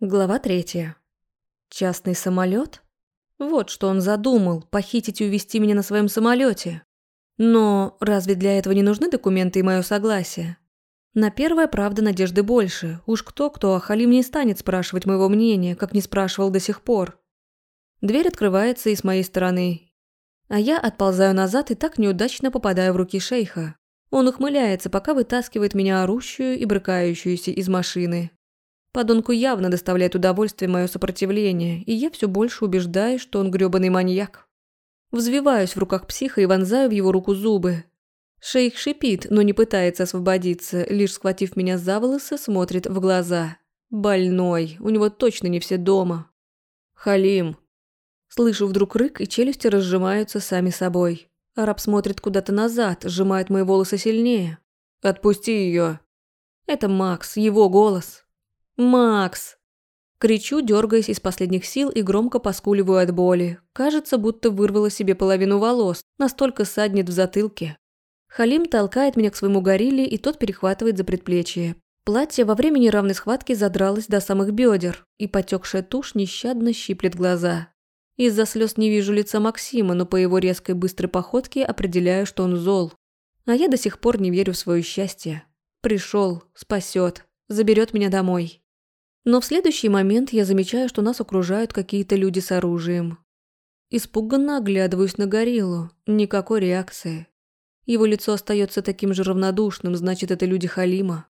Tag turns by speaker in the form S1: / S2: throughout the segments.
S1: Глава третья. Частный самолет? Вот что он задумал – похитить и увезти меня на своем самолете. Но разве для этого не нужны документы и мое согласие? На первое, правда, надежды больше. Уж кто-кто, а Халим не станет спрашивать моего мнения, как не спрашивал до сих пор. Дверь открывается и с моей стороны. А я отползаю назад и так неудачно попадаю в руки шейха. Он ухмыляется, пока вытаскивает меня орущую и брыкающуюся из машины. Подонку явно доставляет удовольствие мое сопротивление, и я все больше убеждаюсь, что он грёбаный маньяк. Взвиваюсь в руках психа и вонзаю в его руку зубы. Шейх шипит, но не пытается освободиться, лишь схватив меня за волосы, смотрит в глаза. Больной, у него точно не все дома. Халим. Слышу вдруг рык, и челюсти разжимаются сами собой. Араб смотрит куда-то назад, сжимает мои волосы сильнее. «Отпусти ее. Это Макс, его голос. «Макс!» Кричу, дергаясь из последних сил и громко поскуливаю от боли. Кажется, будто вырвала себе половину волос, настолько саднет в затылке. Халим толкает меня к своему горилле, и тот перехватывает за предплечье. Платье во время неравной схватки задралось до самых бедер, и потекшая тушь нещадно щиплет глаза. Из-за слез не вижу лица Максима, но по его резкой быстрой походке определяю, что он зол. А я до сих пор не верю в свое счастье. Пришел, спасет, заберет меня домой. Но в следующий момент я замечаю, что нас окружают какие-то люди с оружием. Испуганно оглядываюсь на гориллу. Никакой реакции. Его лицо остается таким же равнодушным, значит, это люди Халима.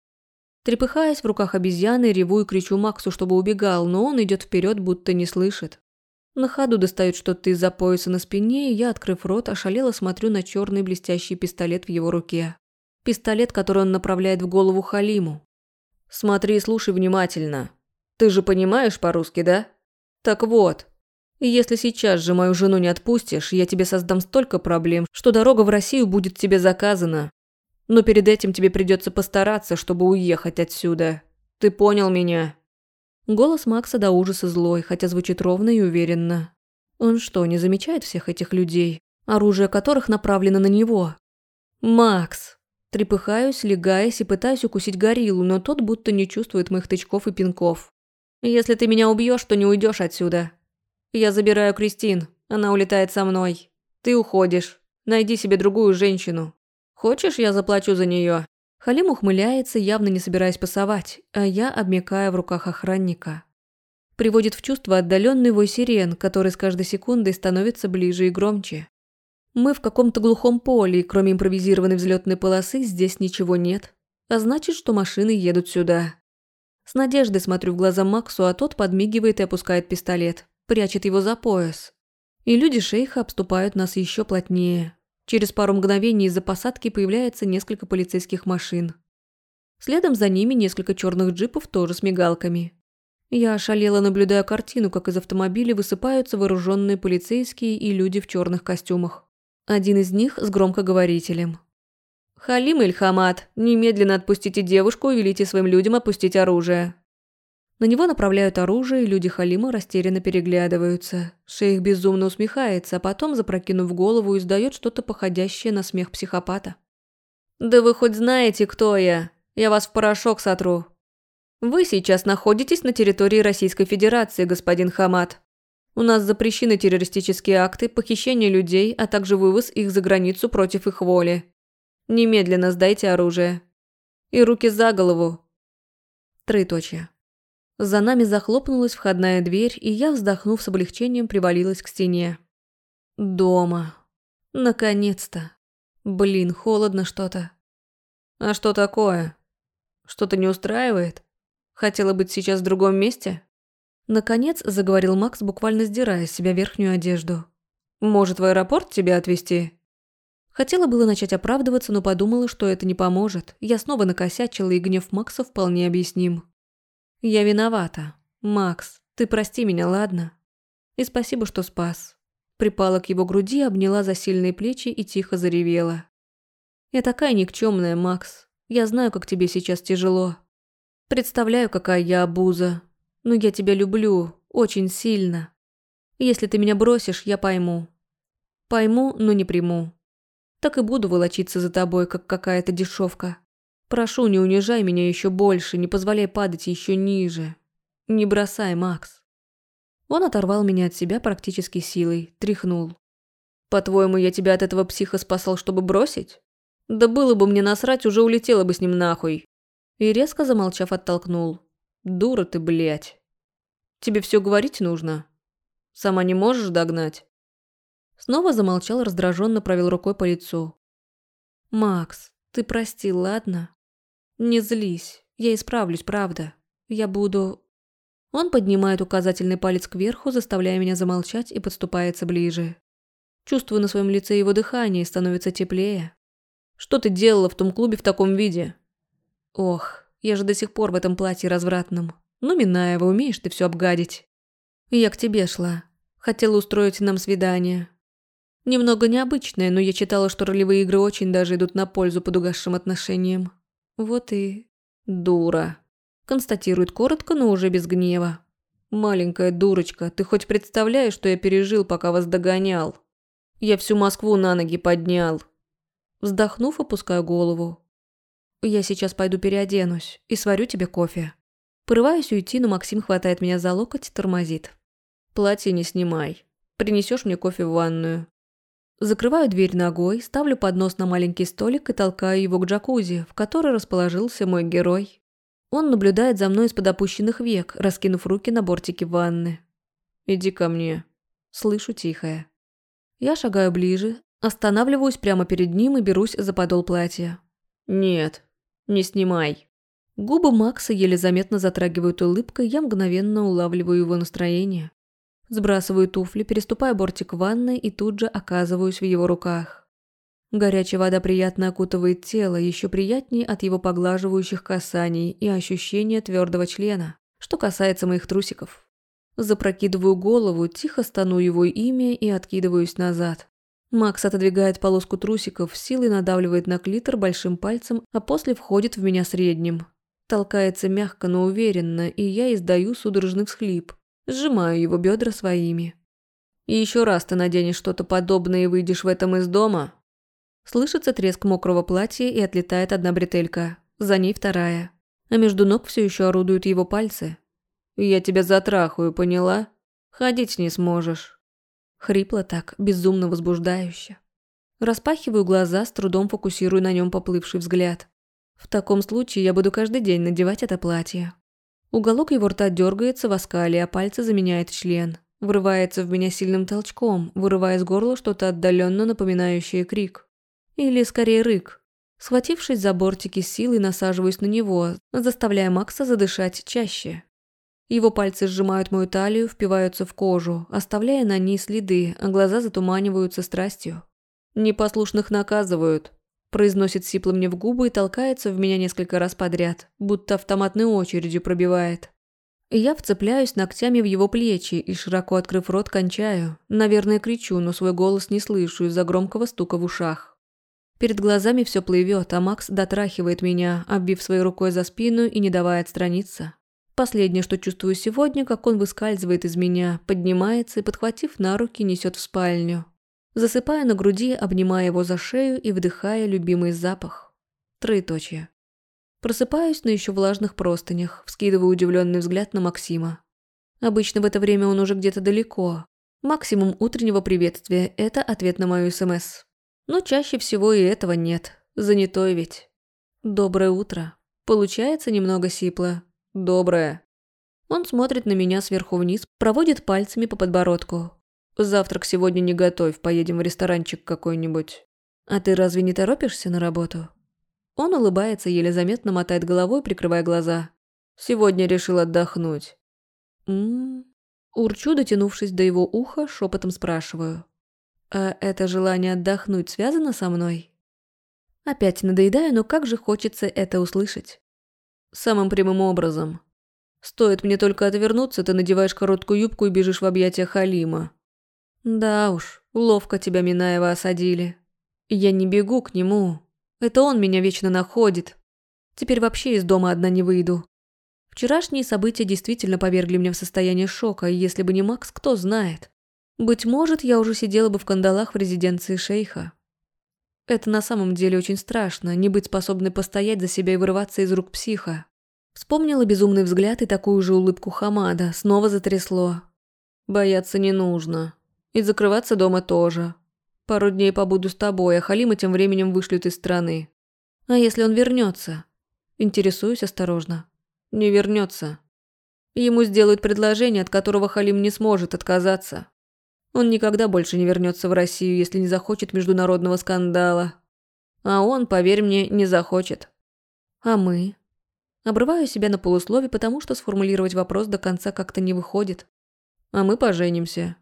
S1: Трепыхаясь в руках обезьяны, реву и кричу Максу, чтобы убегал, но он идет вперед, будто не слышит. На ходу достает что-то из-за пояса на спине, и я, открыв рот, ошалело смотрю на черный блестящий пистолет в его руке. Пистолет, который он направляет в голову Халиму. «Смотри и слушай внимательно», ты же понимаешь по-русски, да? Так вот, если сейчас же мою жену не отпустишь, я тебе создам столько проблем, что дорога в Россию будет тебе заказана. Но перед этим тебе придется постараться, чтобы уехать отсюда. Ты понял меня?» Голос Макса до ужаса злой, хотя звучит ровно и уверенно. Он что, не замечает всех этих людей, оружие которых направлено на него? «Макс!» Трепыхаюсь, легаясь и пытаюсь укусить гориллу, но тот будто не чувствует моих тычков и пинков. Если ты меня убьешь, то не уйдешь отсюда. Я забираю Кристин, она улетает со мной. Ты уходишь. Найди себе другую женщину. Хочешь, я заплачу за нее? Халим ухмыляется, явно не собираясь пасовать, а я обмякаю в руках охранника. Приводит в чувство отдаленный вой сирен, который с каждой секундой становится ближе и громче. Мы в каком-то глухом поле, кроме импровизированной взлетной полосы здесь ничего нет. А значит, что машины едут сюда. С надеждой смотрю в глаза Максу, а тот подмигивает и опускает пистолет, прячет его за пояс. И люди шейха обступают нас еще плотнее. Через пару мгновений из-за посадки появляется несколько полицейских машин. Следом за ними несколько черных джипов тоже с мигалками. Я ошалела, наблюдая картину, как из автомобиля высыпаются вооруженные полицейские и люди в черных костюмах. Один из них с громкоговорителем. «Халим Ильхамат, немедленно отпустите девушку и велите своим людям опустить оружие». На него направляют оружие, и люди Халима растерянно переглядываются. Шейх безумно усмехается, а потом, запрокинув голову, издает что-то походящее на смех психопата. «Да вы хоть знаете, кто я? Я вас в порошок сотру. Вы сейчас находитесь на территории Российской Федерации, господин Хамат. У нас запрещены террористические акты, похищение людей, а также вывоз их за границу против их воли. Немедленно сдайте оружие. И руки за голову. Троеточие. За нами захлопнулась входная дверь, и я, вздохнув с облегчением, привалилась к стене. Дома. Наконец-то. Блин, холодно что-то. А что такое? Что-то не устраивает? Хотела быть сейчас в другом месте? Наконец заговорил Макс, буквально сдирая с себя верхнюю одежду. Может, в аэропорт тебя отвезти? Хотела было начать оправдываться, но подумала, что это не поможет. Я снова накосячила, и гнев Макса вполне объясним. «Я виновата. Макс, ты прости меня, ладно? И спасибо, что спас». Припала к его груди, обняла за сильные плечи и тихо заревела. «Я такая никчемная, Макс. Я знаю, как тебе сейчас тяжело. Представляю, какая я обуза. Но я тебя люблю, очень сильно. Если ты меня бросишь, я пойму. Пойму, но не приму так и буду волочиться за тобой, как какая-то дешевка. Прошу, не унижай меня еще больше, не позволяй падать еще ниже. Не бросай, Макс. Он оторвал меня от себя практически силой, тряхнул. По-твоему, я тебя от этого психа спасал, чтобы бросить? Да было бы мне насрать, уже улетела бы с ним нахуй. И резко замолчав, оттолкнул. Дура ты, блядь. Тебе все говорить нужно? Сама не можешь догнать? Снова замолчал, раздраженно провел рукой по лицу. «Макс, ты прости, ладно? Не злись, я исправлюсь, правда. Я буду...» Он поднимает указательный палец кверху, заставляя меня замолчать и подступается ближе. Чувствую на своем лице его дыхание и становится теплее. «Что ты делала в том клубе в таком виде?» «Ох, я же до сих пор в этом платье развратном. Ну, Минаева, умеешь ты все обгадить?» «Я к тебе шла. Хотела устроить нам свидание. Немного необычное, но я читала, что ролевые игры очень даже идут на пользу под угасшим отношениям. Вот и... дура. Констатирует коротко, но уже без гнева. «Маленькая дурочка, ты хоть представляешь, что я пережил, пока вас догонял? Я всю Москву на ноги поднял». Вздохнув, опускаю голову. «Я сейчас пойду переоденусь и сварю тебе кофе». Порываюсь уйти, но Максим хватает меня за локоть и тормозит. «Платье не снимай. Принесешь мне кофе в ванную. Закрываю дверь ногой, ставлю поднос на маленький столик и толкаю его к джакузи, в которой расположился мой герой. Он наблюдает за мной из-под опущенных век, раскинув руки на бортике ванны. «Иди ко мне». Слышу тихое. Я шагаю ближе, останавливаюсь прямо перед ним и берусь за подол платья. «Нет, не снимай». Губы Макса еле заметно затрагивают улыбкой, я мгновенно улавливаю его настроение. Сбрасываю туфли, переступаю бортик ванны и тут же оказываюсь в его руках. Горячая вода приятно окутывает тело, еще приятнее от его поглаживающих касаний и ощущения твердого члена, что касается моих трусиков. Запрокидываю голову, тихо стану его имя и откидываюсь назад. Макс отодвигает полоску трусиков, силой надавливает на клитор большим пальцем, а после входит в меня средним. Толкается мягко, но уверенно, и я издаю судорожный всхлип. Сжимаю его бедра своими. «И еще раз ты наденешь что-то подобное и выйдешь в этом из дома?» Слышится треск мокрого платья и отлетает одна бретелька. За ней вторая. А между ног все еще орудуют его пальцы. «Я тебя затрахаю, поняла? Ходить не сможешь». Хрипло так, безумно возбуждающе. Распахиваю глаза, с трудом фокусирую на нем поплывший взгляд. В таком случае я буду каждый день надевать это платье. Уголок его рта дергается в оскале, а пальцы заменяет член. Врывается в меня сильным толчком, вырывая из горла что-то отдаленно напоминающее крик. Или скорее рык. Схватившись за бортики силой, насаживаюсь на него, заставляя Макса задышать чаще. Его пальцы сжимают мою талию, впиваются в кожу, оставляя на ней следы, а глаза затуманиваются страстью. Непослушных наказывают, Произносит сипло мне в губы и толкается в меня несколько раз подряд, будто автоматной очередью пробивает. Я вцепляюсь ногтями в его плечи и, широко открыв рот, кончаю. Наверное, кричу, но свой голос не слышу из-за громкого стука в ушах. Перед глазами все плывет, а Макс дотрахивает меня, обвив своей рукой за спину и не давая отстраниться. Последнее, что чувствую сегодня, как он выскальзывает из меня, поднимается и, подхватив на руки, несет в спальню засыпая на груди, обнимая его за шею и вдыхая любимый запах. Троеточие. Просыпаюсь на еще влажных простынях, вскидываю удивленный взгляд на Максима. Обычно в это время он уже где-то далеко. Максимум утреннего приветствия – это ответ на мою СМС. Но чаще всего и этого нет. Занятой ведь. Доброе утро. Получается немного сипло. Доброе. Он смотрит на меня сверху вниз, проводит пальцами по подбородку, Завтрак сегодня не готовь, поедем в ресторанчик какой-нибудь. А ты разве не торопишься на работу? Он улыбается, еле заметно мотает головой, прикрывая глаза. Сегодня решил отдохнуть. Ммм. Урчу, дотянувшись до его уха, шепотом спрашиваю. А это желание отдохнуть связано со мной? Опять надоедаю, но как же хочется это услышать. Самым прямым образом. Стоит мне только отвернуться, ты надеваешь короткую юбку и бежишь в объятия Халима. Да уж, ловко тебя Минаева осадили. Я не бегу к нему. Это он меня вечно находит. Теперь вообще из дома одна не выйду. Вчерашние события действительно повергли меня в состояние шока, и если бы не Макс, кто знает. Быть может, я уже сидела бы в кандалах в резиденции шейха. Это на самом деле очень страшно, не быть способной постоять за себя и вырываться из рук психа. Вспомнила безумный взгляд и такую же улыбку Хамада, снова затрясло. Бояться не нужно. И закрываться дома тоже. Пару дней побуду с тобой, а Халима тем временем вышлют из страны. А если он вернется? Интересуюсь осторожно. Не вернется. Ему сделают предложение, от которого Халим не сможет отказаться. Он никогда больше не вернется в Россию, если не захочет международного скандала. А он, поверь мне, не захочет. А мы? Обрываю себя на полуслове, потому что сформулировать вопрос до конца как-то не выходит. А мы поженимся.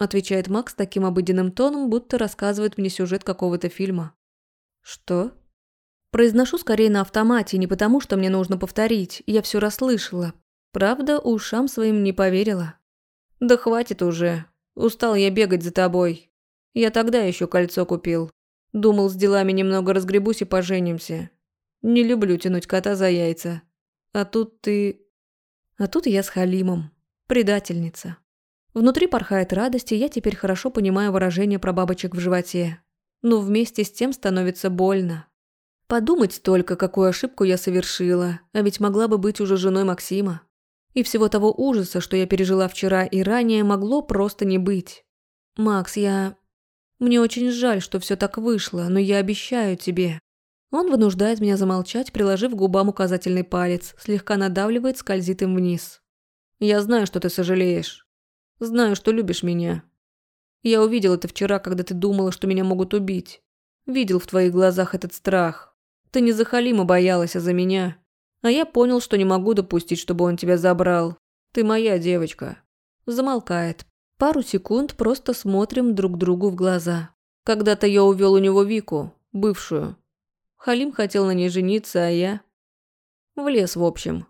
S1: Отвечает Макс таким обыденным тоном, будто рассказывает мне сюжет какого-то фильма. Что? Произношу скорее на автомате, не потому что мне нужно повторить, я все расслышала. Правда, ушам своим не поверила. Да хватит уже, Устал я бегать за тобой. Я тогда еще кольцо купил. Думал, с делами немного разгребусь и поженимся. Не люблю тянуть кота за яйца. А тут ты... А тут я с Халимом. Предательница. Внутри порхает радость, и я теперь хорошо понимаю выражение про бабочек в животе. Но вместе с тем становится больно. Подумать только, какую ошибку я совершила, а ведь могла бы быть уже женой Максима. И всего того ужаса, что я пережила вчера и ранее, могло просто не быть. «Макс, я... Мне очень жаль, что все так вышло, но я обещаю тебе». Он вынуждает меня замолчать, приложив губам указательный палец, слегка надавливает, скользит им вниз. «Я знаю, что ты сожалеешь. Знаю, что любишь меня. Я увидел это вчера, когда ты думала, что меня могут убить. Видел в твоих глазах этот страх. Ты не за Халима боялась, за меня. А я понял, что не могу допустить, чтобы он тебя забрал. Ты моя девочка. Замолкает. Пару секунд просто смотрим друг другу в глаза. Когда-то я увел у него Вику, бывшую. Халим хотел на ней жениться, а я... В лес, в общем.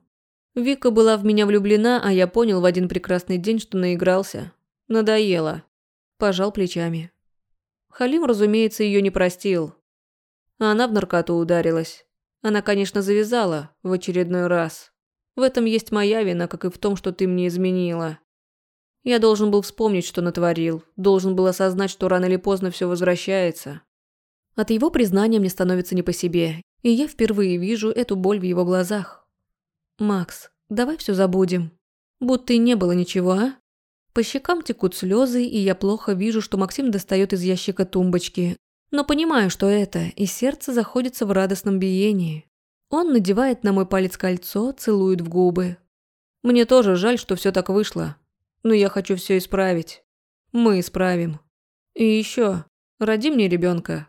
S1: Вика была в меня влюблена, а я понял в один прекрасный день, что наигрался. Надоело. Пожал плечами. Халим, разумеется, ее не простил. А она в наркоту ударилась. Она, конечно, завязала в очередной раз. В этом есть моя вина, как и в том, что ты мне изменила. Я должен был вспомнить, что натворил, должен был осознать, что рано или поздно все возвращается. От его признания мне становится не по себе, и я впервые вижу эту боль в его глазах. «Макс, давай все забудем. Будто и не было ничего, а?» По щекам текут слезы, и я плохо вижу, что Максим достает из ящика тумбочки, но понимаю, что это, и сердце заходится в радостном биении. Он надевает на мой палец кольцо, целует в губы. Мне тоже жаль, что все так вышло. Но я хочу все исправить. Мы исправим. И еще, роди мне ребенка.